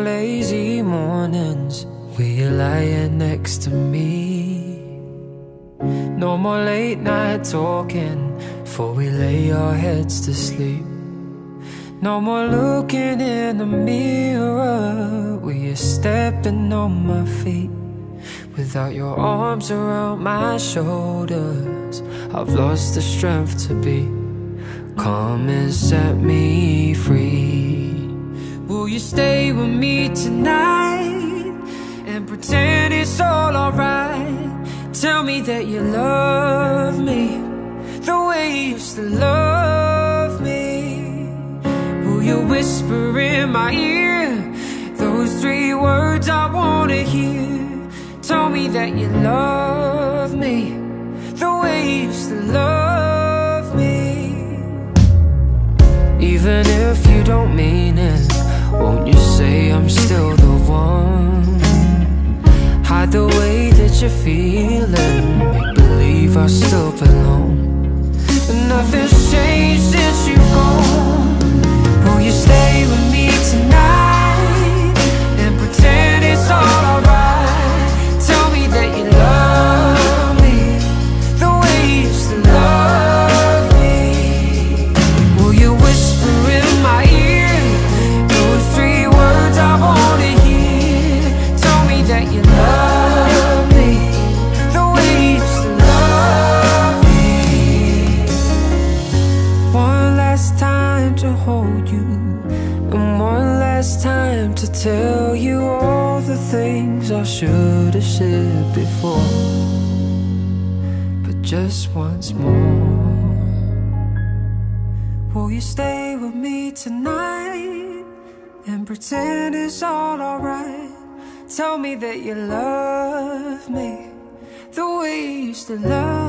lazy mornings where you're lying next to me. No more late night talking before we lay our heads to sleep. No more looking in the mirror where you're stepping on my feet. Without your arms around my shoulders, I've lost the strength to be. Come and set me free. Stay with me tonight and pretend it's all alright? Tell me that you love me the way you used to love me. Will you whisper in my ear those three words I wanna hear? Tell me that you love me the way you used to love me. Even if you don't mean it, won't you say I'm still the one? Hide the way that you're feeling, make believe I still belong. Nothing's changed to hold you, and one last time to tell you all the things I should have said before. But just once more. Will you stay with me tonight and pretend it's all alright? Tell me that you love me the way you used to love